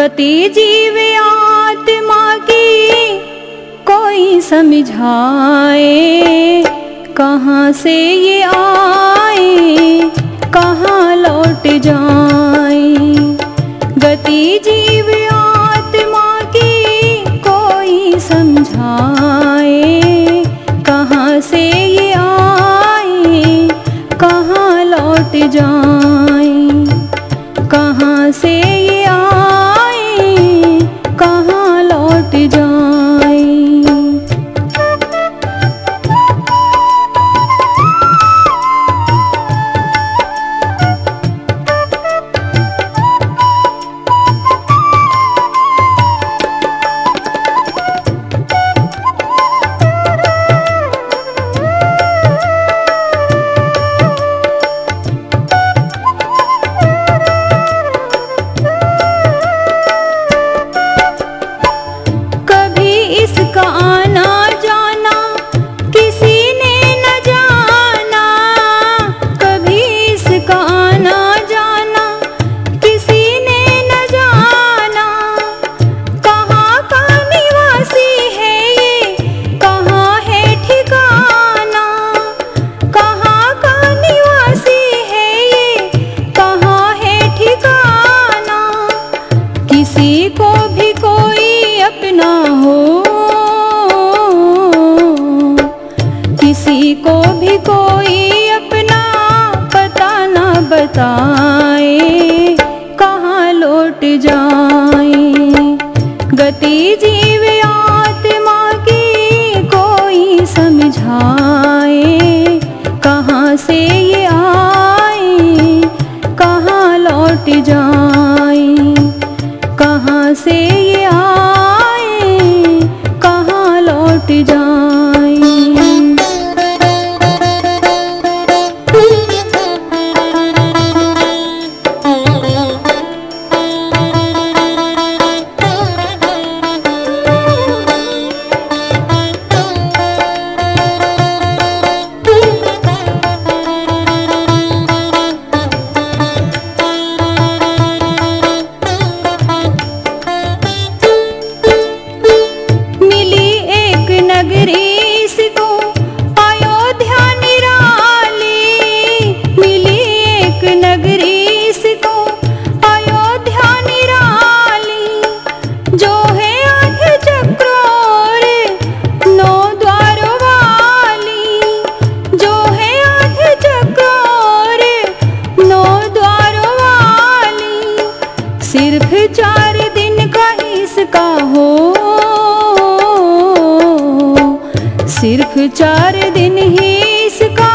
गति जीव आत्मा की कोई समझाए। कहाँ से ये आए? कहाँ लौट जाए? गति जीव आत्मा की कोई समझाए। कहाँ से ये आए? कहाँ लौट जाए? बताए कहाँ लौट जाए? गति जी नगरी चार दिन ही इसका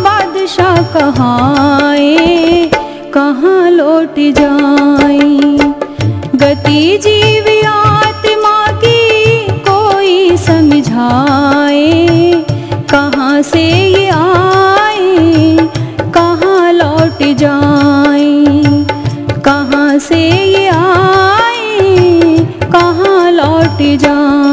बादशाह कहाए आए कहाँ लौट जाए? गति जीव आत्मा की कोई समझाए, कहाँ से ये आए, कहाँ लौट जाए? कहाँ से ये आए, कहाँ लौट जाए?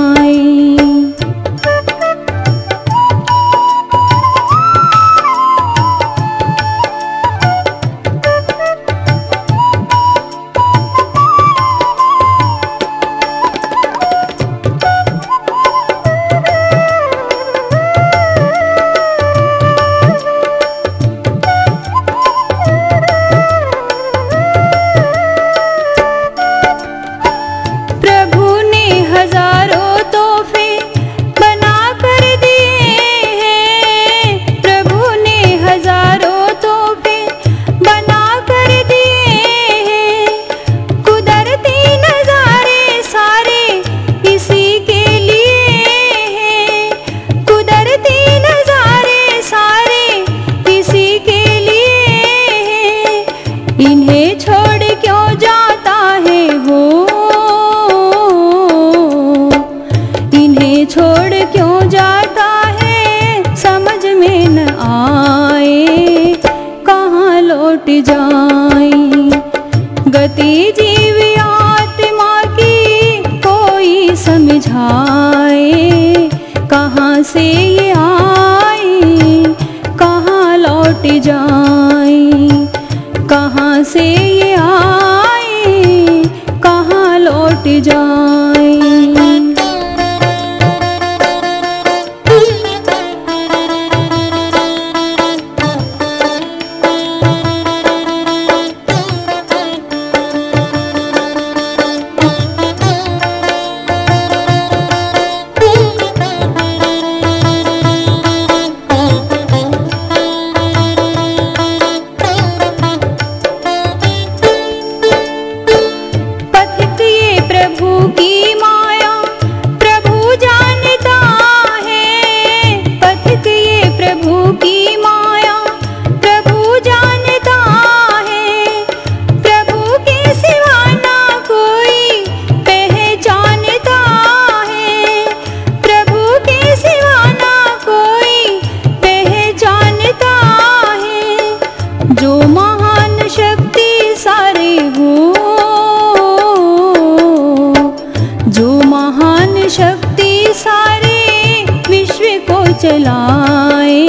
शक्ति सारे विश्व को चलाए,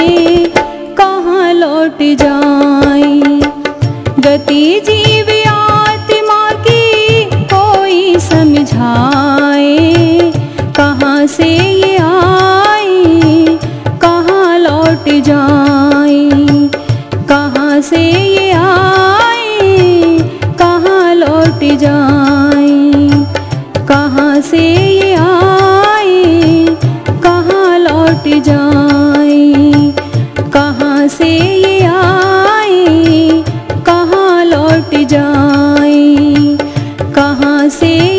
कहाँ लौट जाए? गति जीव आत्मा की कोई समझाए, कहाँ से ये आए, कहाँ लौट जाए? कहाँ से ये आए, कहाँ लौट जाए? जाए कहाँ से